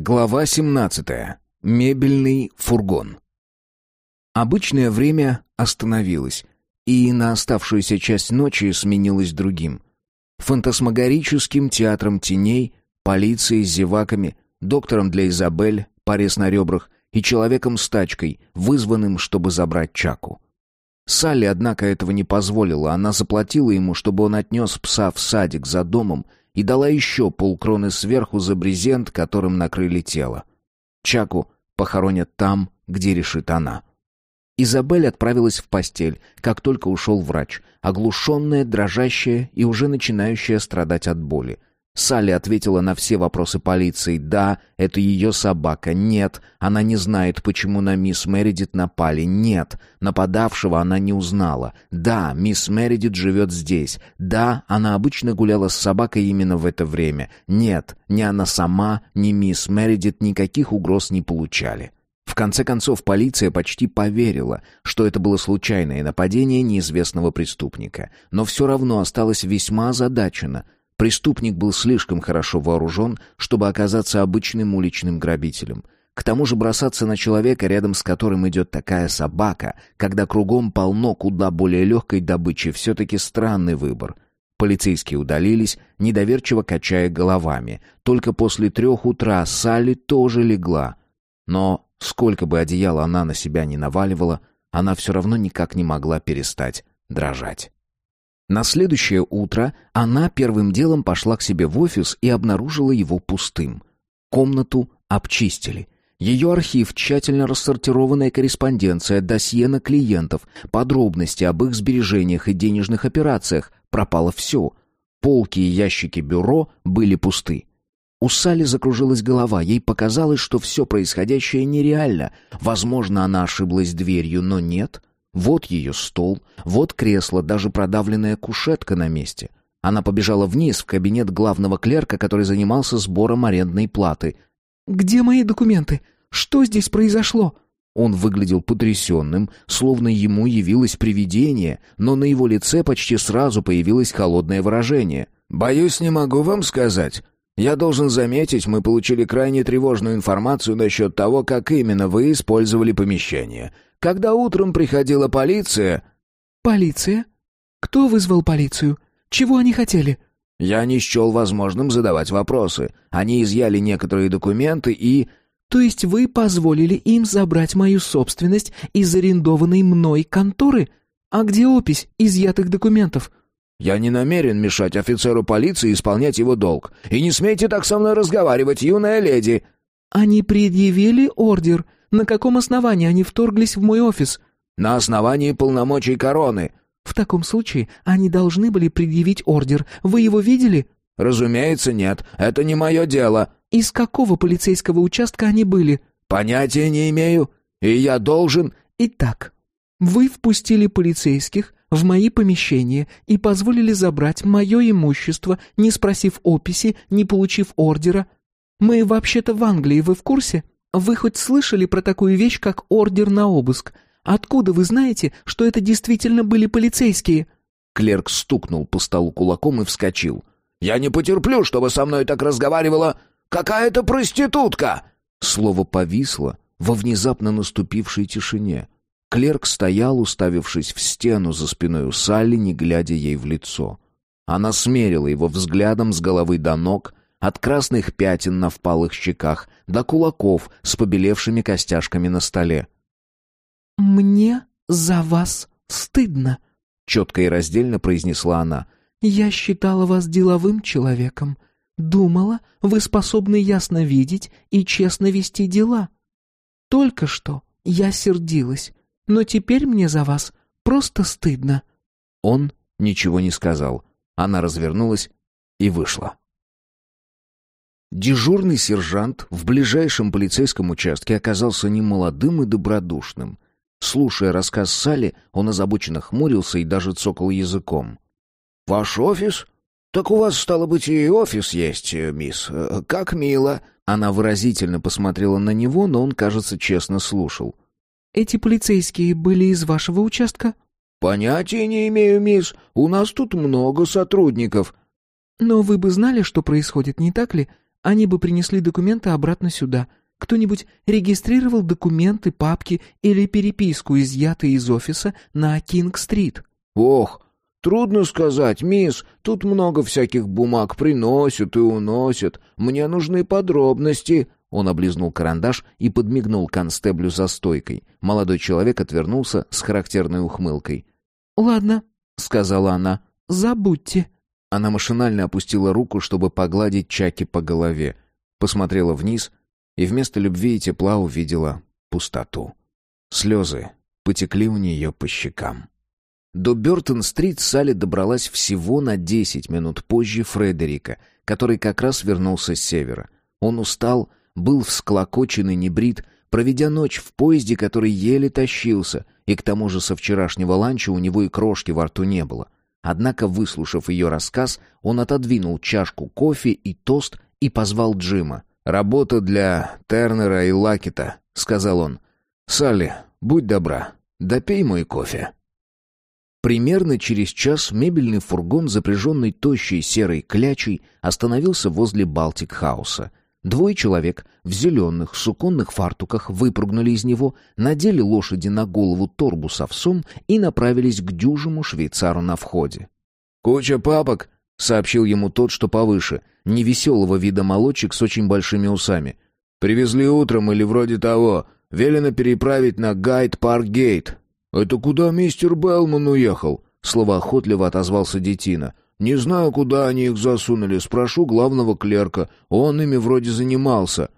Глава 17. Мебельный фургон. Обычное время остановилось, и на оставшуюся часть ночи сменилось другим. Фантасмагорическим театром теней, полицией с зеваками, доктором для Изабель, порез на ребрах и человеком с тачкой, вызванным, чтобы забрать Чаку. Салли, однако, этого не позволила. Она заплатила ему, чтобы он отнес пса в садик за домом и дала еще полкроны сверху за брезент, которым накрыли тело. Чаку похоронят там, где решит она. Изабель отправилась в постель, как только ушел врач, оглушенная, дрожащая и уже начинающая страдать от боли. Салли ответила на все вопросы полиции. Да, это ее собака. Нет, она не знает, почему на мисс Мередит напали. Нет, нападавшего она не узнала. Да, мисс Мередит живет здесь. Да, она обычно гуляла с собакой именно в это время. Нет, ни она сама, ни мисс Мередит никаких угроз не получали. В конце концов, полиция почти поверила, что это было случайное нападение неизвестного преступника, но все равно осталась весьма озадачена – Преступник был слишком хорошо вооружен, чтобы оказаться обычным уличным грабителем. К тому же бросаться на человека, рядом с которым идет такая собака, когда кругом полно куда более легкой добычи, все-таки странный выбор. Полицейские удалились, недоверчиво качая головами. Только после трех утра Салли тоже легла. Но сколько бы одеяла она на себя не наваливала, она все равно никак не могла перестать дрожать. На следующее утро она первым делом пошла к себе в офис и обнаружила его пустым. Комнату обчистили. Ее архив, тщательно рассортированная корреспонденция, досье на клиентов, подробности об их сбережениях и денежных операциях. Пропало все. Полки и ящики бюро были пусты. У Сали закружилась голова, ей показалось, что все происходящее нереально. Возможно, она ошиблась дверью, но нет. Вот ее стол, вот кресло, даже продавленная кушетка на месте. Она побежала вниз в кабинет главного клерка, который занимался сбором арендной платы. «Где мои документы? Что здесь произошло?» Он выглядел потрясенным, словно ему явилось привидение, но на его лице почти сразу появилось холодное выражение. «Боюсь, не могу вам сказать. Я должен заметить, мы получили крайне тревожную информацию насчет того, как именно вы использовали помещение. Когда утром приходила полиция...» «Полиция? Кто вызвал полицию? Чего они хотели?» «Я не счел возможным задавать вопросы. Они изъяли некоторые документы и...» «То есть вы позволили им забрать мою собственность из арендованной мной конторы? А где опись изъятых документов?» «Я не намерен мешать офицеру полиции исполнять его долг. И не смейте так со мной разговаривать, юная леди!» «Они предъявили ордер на каком основании они вторглись в мой офис?» «На основании полномочий короны». «В таком случае они должны были предъявить ордер. Вы его видели?» «Разумеется, нет. Это не мое дело». «Из какого полицейского участка они были?» «Понятия не имею. И я должен...» «Итак, вы впустили полицейских в мои помещения и позволили забрать мое имущество, не спросив описи, не получив ордера. Мы вообще-то в Англии, вы в курсе?» Вы хоть слышали про такую вещь, как ордер на обыск? Откуда вы знаете, что это действительно были полицейские?» Клерк стукнул по столу кулаком и вскочил. «Я не потерплю, чтобы со мной так разговаривала какая-то проститутка!» Слово повисло во внезапно наступившей тишине. Клерк стоял, уставившись в стену за спиной у Салли, не глядя ей в лицо. Она смерила его взглядом с головы до ног, от красных пятен на впалых щеках до кулаков с побелевшими костяшками на столе. «Мне за вас стыдно», — четко и раздельно произнесла она. «Я считала вас деловым человеком. Думала, вы способны ясно видеть и честно вести дела. Только что я сердилась, но теперь мне за вас просто стыдно». Он ничего не сказал. Она развернулась и вышла. Дежурный сержант в ближайшем полицейском участке оказался немолодым и добродушным. Слушая рассказ Салли, он озабоченно хмурился и даже цокал языком. «Ваш офис? Так у вас, стало быть, и офис есть, мисс. Как мило!» Она выразительно посмотрела на него, но он, кажется, честно слушал. «Эти полицейские были из вашего участка?» «Понятия не имею, мисс. У нас тут много сотрудников». «Но вы бы знали, что происходит, не так ли? Они бы принесли документы обратно сюда. Кто-нибудь регистрировал документы, папки или переписку, изъятые из офиса на Кинг-стрит?» «Ох, трудно сказать, мисс. Тут много всяких бумаг приносят и уносят. Мне нужны подробности». Он облизнул карандаш и подмигнул констеблю за стойкой. Молодой человек отвернулся с характерной ухмылкой. «Ладно», — сказала она, — «забудьте». Она машинально опустила руку, чтобы погладить Чаки по голове. Посмотрела вниз и вместо любви и тепла увидела пустоту. Слезы потекли у нее по щекам. До Бёртон-стрит Салли добралась всего на десять минут позже Фредерика, который как раз вернулся с севера. Он устал, был всклокочен и небрит, проведя ночь в поезде, который еле тащился, и к тому же со вчерашнего ланча у него и крошки во рту не было. Однако, выслушав ее рассказ, он отодвинул чашку кофе и тост и позвал Джима. «Работа для Тернера и Лакета», — сказал он. «Салли, будь добра, допей мой кофе». Примерно через час мебельный фургон, запряженный тощей серой клячей, остановился возле Балтик-хауса. Двое человек в зеленых суконных фартуках выпрыгнули из него, надели лошади на голову торбу с овсом и направились к дюжему швейцару на входе. «Куча папок», — сообщил ему тот, что повыше, невеселого вида молодчик с очень большими усами. «Привезли утром или вроде того. Велено переправить на Гайд-Парк-Гейт». «Это куда мистер Белман уехал?» — словоохотливо отозвался детина. Не знаю, куда они их засунули. Спрошу главного клерка. Он ими вроде занимался.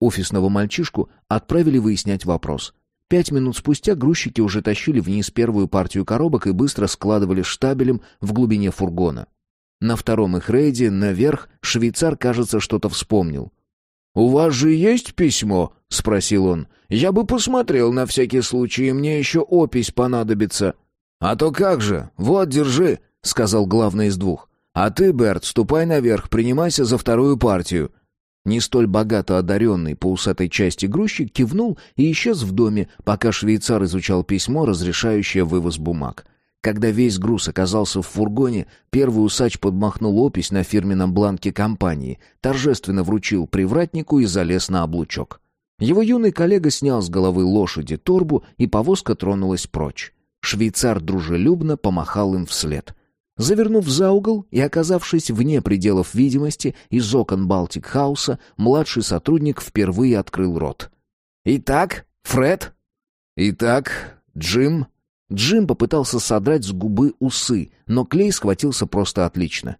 Офисного мальчишку отправили выяснять вопрос. Пять минут спустя грузчики уже тащили вниз первую партию коробок и быстро складывали штабелем в глубине фургона. На втором их рейде, наверх, швейцар, кажется, что-то вспомнил. «У вас же есть письмо?» — спросил он. «Я бы посмотрел на всякий случай, мне еще опись понадобится». «А то как же! Вот, держи!» — сказал главный из двух. «А ты, Берт, ступай наверх, принимайся за вторую партию». Не столь богато одаренный по усатой части грузчик кивнул и исчез в доме, пока швейцар изучал письмо, разрешающее вывоз бумаг. Когда весь груз оказался в фургоне, первый усач подмахнул опись на фирменном бланке компании, торжественно вручил привратнику и залез на облучок. Его юный коллега снял с головы лошади торбу, и повозка тронулась прочь. Швейцар дружелюбно помахал им вслед — Завернув за угол и оказавшись вне пределов видимости из окон Балтик-хауса, младший сотрудник впервые открыл рот. «Итак, Фред?» «Итак, Джим?» Джим попытался содрать с губы усы, но клей схватился просто отлично.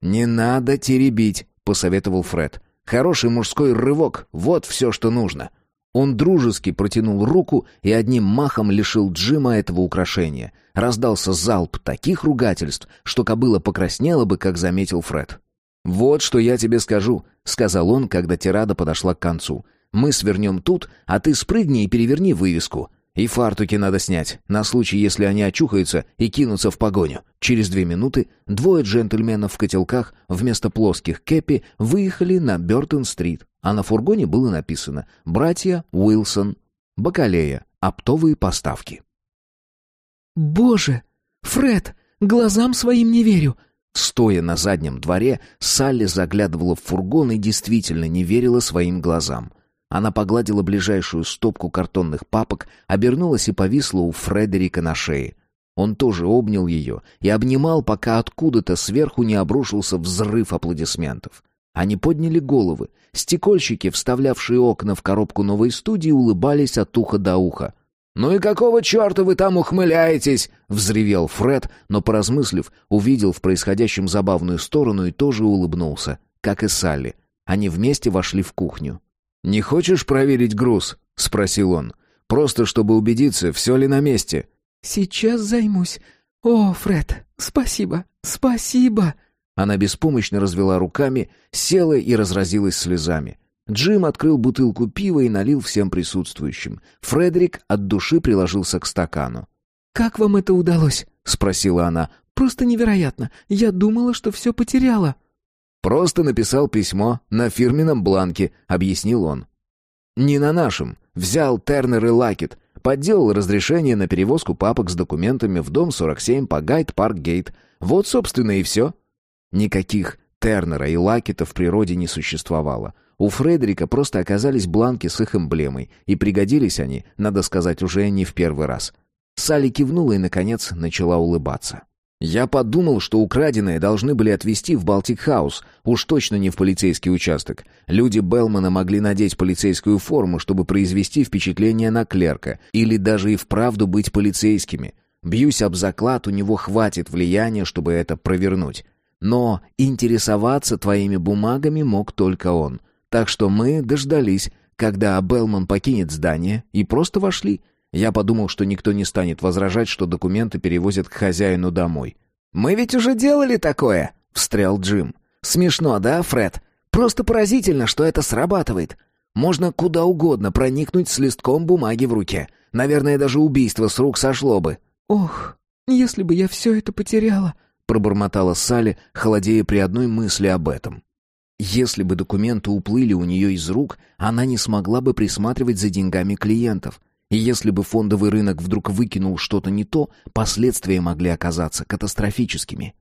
«Не надо теребить», — посоветовал Фред. «Хороший мужской рывок — вот все, что нужно». Он дружески протянул руку и одним махом лишил Джима этого украшения. Раздался залп таких ругательств, что кобыла покраснела бы, как заметил Фред. «Вот что я тебе скажу», — сказал он, когда тирада подошла к концу. «Мы свернем тут, а ты спрыгни и переверни вывеску. И фартуки надо снять, на случай, если они очухаются и кинутся в погоню». Через две минуты двое джентльменов в котелках вместо плоских кепи выехали на Бёртон-стрит, а на фургоне было написано «Братья Уилсон, Бакалея, оптовые поставки». «Боже! Фред! Глазам своим не верю!» Стоя на заднем дворе, Салли заглядывала в фургон и действительно не верила своим глазам. Она погладила ближайшую стопку картонных папок, обернулась и повисла у Фредерика на шее. Он тоже обнял ее и обнимал, пока откуда-то сверху не обрушился взрыв аплодисментов. Они подняли головы. Стекольщики, вставлявшие окна в коробку новой студии, улыбались от уха до уха. «Ну и какого черта вы там ухмыляетесь?» — взревел Фред, но, поразмыслив, увидел в происходящем забавную сторону и тоже улыбнулся, как и Салли. Они вместе вошли в кухню. «Не хочешь проверить груз?» — спросил он. «Просто чтобы убедиться, все ли на месте». «Сейчас займусь. О, Фред, спасибо, спасибо!» Она беспомощно развела руками, села и разразилась слезами. Джим открыл бутылку пива и налил всем присутствующим. Фредерик от души приложился к стакану. «Как вам это удалось?» — спросила она. «Просто невероятно. Я думала, что все потеряла». «Просто написал письмо на фирменном бланке», — объяснил он. «Не на нашем. Взял Тернер и Лакет. Подделал разрешение на перевозку папок с документами в дом 47 по Гайд-Парк-Гейт. Вот, собственно, и все». Никаких Тернера и Лакета в природе не существовало. У Фредерика просто оказались бланки с их эмблемой, и пригодились они, надо сказать, уже не в первый раз. Салли кивнула и, наконец, начала улыбаться. Я подумал, что украденные должны были отвезти в Балтик-хаус, уж точно не в полицейский участок. Люди Белмана могли надеть полицейскую форму, чтобы произвести впечатление на клерка, или даже и вправду быть полицейскими. Бьюсь об заклад, у него хватит влияния, чтобы это провернуть. Но интересоваться твоими бумагами мог только он. Так что мы дождались, когда Белман покинет здание, и просто вошли — я подумал, что никто не станет возражать, что документы перевозят к хозяину домой. «Мы ведь уже делали такое!» — встрял Джим. «Смешно, да, Фред? Просто поразительно, что это срабатывает. Можно куда угодно проникнуть с листком бумаги в руке. Наверное, даже убийство с рук сошло бы». «Ох, если бы я все это потеряла!» — пробормотала Салли, холодея при одной мысли об этом. Если бы документы уплыли у нее из рук, она не смогла бы присматривать за деньгами клиентов — и если бы фондовый рынок вдруг выкинул что-то не то, последствия могли оказаться катастрофическими.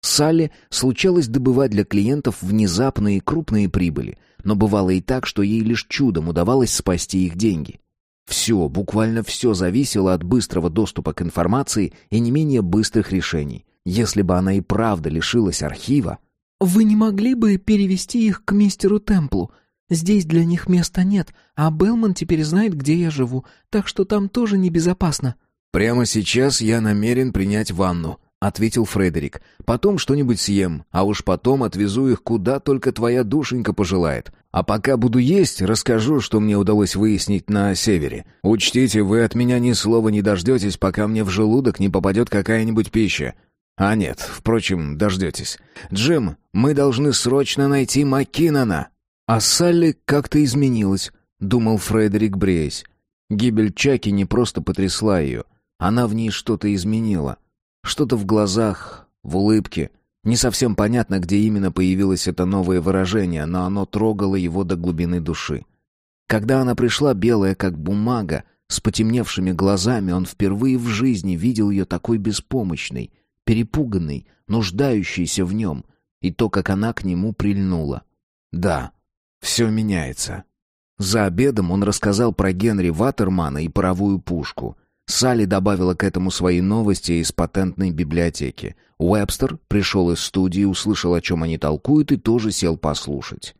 Салли случалось добывать для клиентов внезапные крупные прибыли, но бывало и так, что ей лишь чудом удавалось спасти их деньги. Все, буквально все зависело от быстрого доступа к информации и не менее быстрых решений. Если бы она и правда лишилась архива... «Вы не могли бы перевести их к мистеру Темплу?» Здесь для них места нет, а Белман теперь знает, где я живу, так что там тоже небезопасно». «Прямо сейчас я намерен принять ванну», — ответил Фредерик. «Потом что-нибудь съем, а уж потом отвезу их куда только твоя душенька пожелает. А пока буду есть, расскажу, что мне удалось выяснить на севере. Учтите, вы от меня ни слова не дождетесь, пока мне в желудок не попадет какая-нибудь пища. А нет, впрочем, дождетесь. Джим, мы должны срочно найти Маккинона». А Салли как-то изменилась, думал Фредерик Брейс. Гибель Чаки не просто потрясла ее, она в ней что-то изменила. Что-то в глазах, в улыбке. Не совсем понятно, где именно появилось это новое выражение, но оно трогало его до глубины души. Когда она пришла белая, как бумага, с потемневшими глазами, он впервые в жизни видел ее такой беспомощной, перепуганной, нуждающейся в нем, и то, как она к нему прильнула. Да, все меняется. За обедом он рассказал про Генри Ваттермана и паровую пушку. Салли добавила к этому свои новости из патентной библиотеки. Уэбстер пришел из студии, услышал, о чем они толкуют, и тоже сел послушать.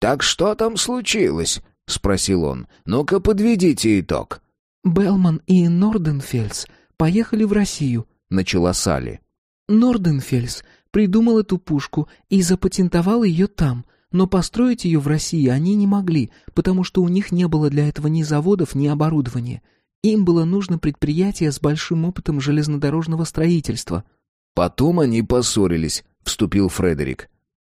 «Так что там случилось?» — спросил он. «Ну-ка, подведите итог». «Белман и Норденфельс поехали в Россию», — начала Салли. «Норденфельс придумал эту пушку и запатентовал ее там, но построить ее в России они не могли, потому что у них не было для этого ни заводов, ни оборудования. Им было нужно предприятие с большим опытом железнодорожного строительства. Потом они поссорились, вступил Фредерик.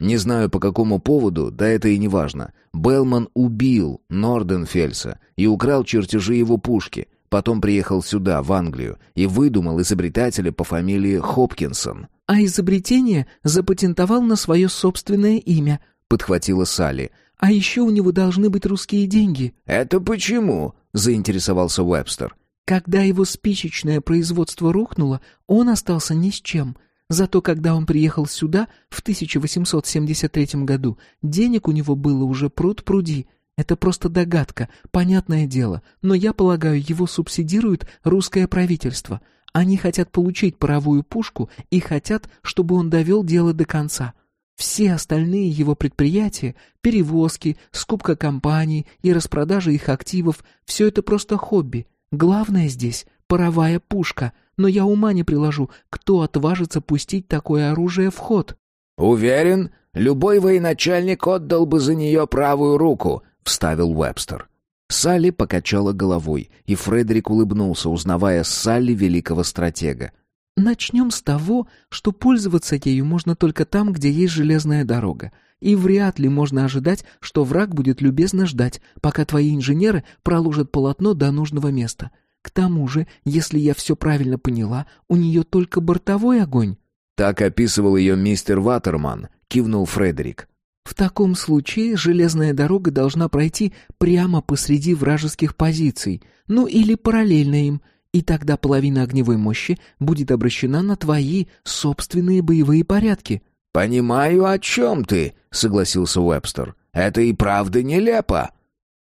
Не знаю по какому поводу, да это и не важно. Белман убил Норденфельса и украл чертежи его пушки. Потом приехал сюда, в Англию, и выдумал изобретателя по фамилии Хопкинсон. А изобретение запатентовал на свое собственное имя — подхватила Салли. «А еще у него должны быть русские деньги». «Это почему?» — заинтересовался Уэбстер. «Когда его спичечное производство рухнуло, он остался ни с чем. Зато когда он приехал сюда в 1873 году, денег у него было уже пруд-пруди. Это просто догадка, понятное дело, но я полагаю, его субсидирует русское правительство. Они хотят получить паровую пушку и хотят, чтобы он довел дело до конца. Все остальные его предприятия, перевозки, скупка компаний и распродажа их активов — все это просто хобби. Главное здесь — паровая пушка, но я ума не приложу, кто отважится пустить такое оружие в ход. «Уверен, любой военачальник отдал бы за нее правую руку», — вставил Уэбстер. Салли покачала головой, и Фредерик улыбнулся, узнавая Салли великого стратега. Начнем с того, что пользоваться ею можно только там, где есть железная дорога. И вряд ли можно ожидать, что враг будет любезно ждать, пока твои инженеры проложат полотно до нужного места. К тому же, если я все правильно поняла, у нее только бортовой огонь. Так описывал ее мистер Ваттерман, кивнул Фредерик. В таком случае железная дорога должна пройти прямо посреди вражеских позиций, ну или параллельно им, и тогда половина огневой мощи будет обращена на твои собственные боевые порядки. «Понимаю, о чем ты», — согласился Уэбстер. «Это и правда нелепо».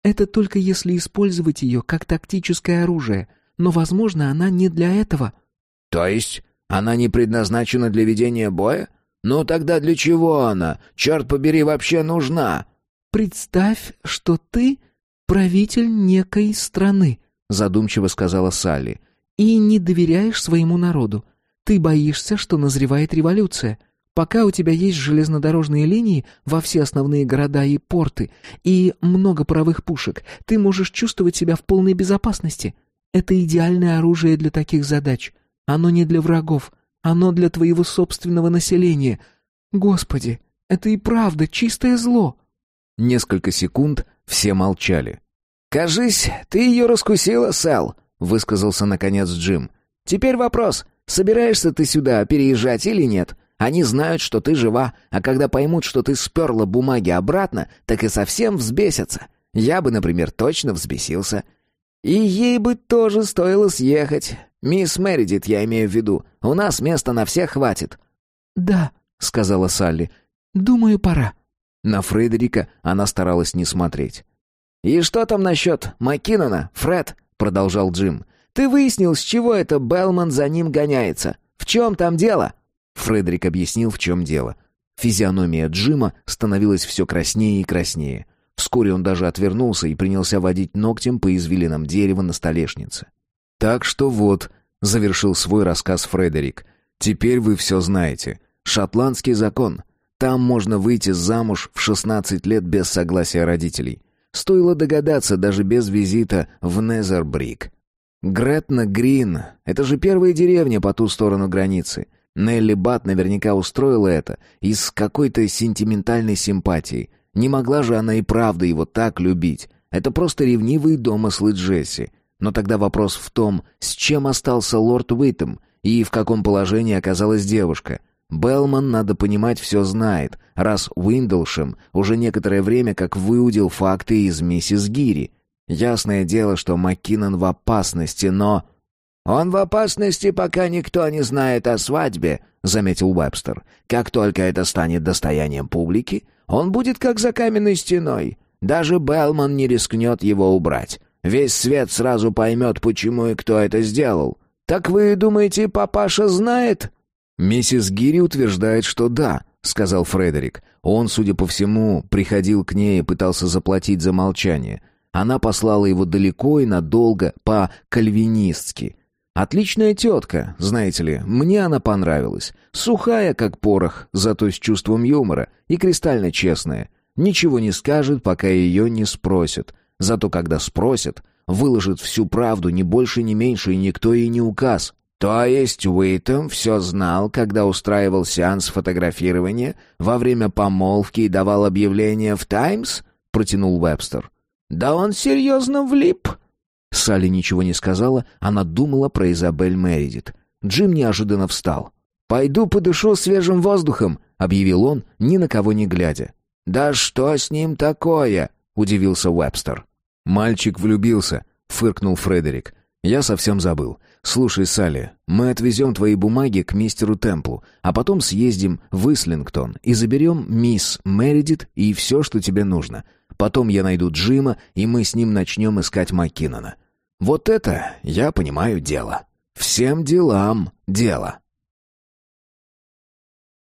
«Это только если использовать ее как тактическое оружие, но, возможно, она не для этого». «То есть она не предназначена для ведения боя? Ну тогда для чего она, черт побери, вообще нужна?» «Представь, что ты правитель некой страны», — задумчиво сказала Салли, «и не доверяешь своему народу. Ты боишься, что назревает революция». Пока у тебя есть железнодорожные линии во все основные города и порты, и много паровых пушек, ты можешь чувствовать себя в полной безопасности. Это идеальное оружие для таких задач. Оно не для врагов, оно для твоего собственного населения. Господи, это и правда чистое зло. Несколько секунд все молчали. «Кажись, ты ее раскусила, Сэл», — высказался наконец Джим. «Теперь вопрос, собираешься ты сюда переезжать или нет? Они знают, что ты жива, а когда поймут, что ты сперла бумаги обратно, так и совсем взбесятся. Я бы, например, точно взбесился. И ей бы тоже стоило съехать. Мисс Мэридит, я имею в виду. У нас места на всех хватит». «Да», — сказала Салли. «Думаю, пора». На Фредерика она старалась не смотреть. «И что там насчет Маккинона, Фред?» — продолжал Джим. «Ты выяснил, с чего это Белман за ним гоняется? В чем там дело?» Фредерик объяснил, в чем дело. Физиономия Джима становилась все краснее и краснее. Вскоре он даже отвернулся и принялся водить ногтем по извилинам дерева на столешнице. «Так что вот», — завершил свой рассказ Фредерик, — «теперь вы все знаете. Шотландский закон. Там можно выйти замуж в 16 лет без согласия родителей. Стоило догадаться даже без визита в Незербрик. Гретна Грин — это же первая деревня по ту сторону границы. Нелли Бат наверняка устроила это из какой-то сентиментальной симпатии. Не могла же она и правда его так любить. Это просто ревнивые домыслы Джесси. Но тогда вопрос в том, с чем остался лорд Уитем и в каком положении оказалась девушка. Белман, надо понимать, все знает, раз Уиндлшем уже некоторое время как выудил факты из миссис Гири. Ясное дело, что Маккинон в опасности, но... «Он в опасности, пока никто не знает о свадьбе», — заметил Уэбстер. «Как только это станет достоянием публики, он будет как за каменной стеной. Даже Белман не рискнет его убрать. Весь свет сразу поймет, почему и кто это сделал. Так вы думаете, папаша знает?» «Миссис Гири утверждает, что да», — сказал Фредерик. Он, судя по всему, приходил к ней и пытался заплатить за молчание. Она послала его далеко и надолго, по-кальвинистски. Отличная тетка, знаете ли, мне она понравилась. Сухая, как порох, зато с чувством юмора, и кристально честная. Ничего не скажет, пока ее не спросят. Зато когда спросят, выложит всю правду, ни больше, ни меньше, и никто ей не указ. То есть Уитом все знал, когда устраивал сеанс фотографирования во время помолвки и давал объявление в «Таймс»? Протянул Вебстер. Да он серьезно влип. Салли ничего не сказала, она думала про Изабель Мередит. Джим неожиданно встал. «Пойду подышу свежим воздухом», — объявил он, ни на кого не глядя. «Да что с ним такое?» — удивился Уэбстер. «Мальчик влюбился», — фыркнул Фредерик. «Я совсем забыл. Слушай, Салли, мы отвезем твои бумаги к мистеру Темплу, а потом съездим в Ислингтон и заберем мисс Мередит и все, что тебе нужно. Потом я найду Джима, и мы с ним начнем искать Маккинона. Вот это, я понимаю, дело. Всем делам дело.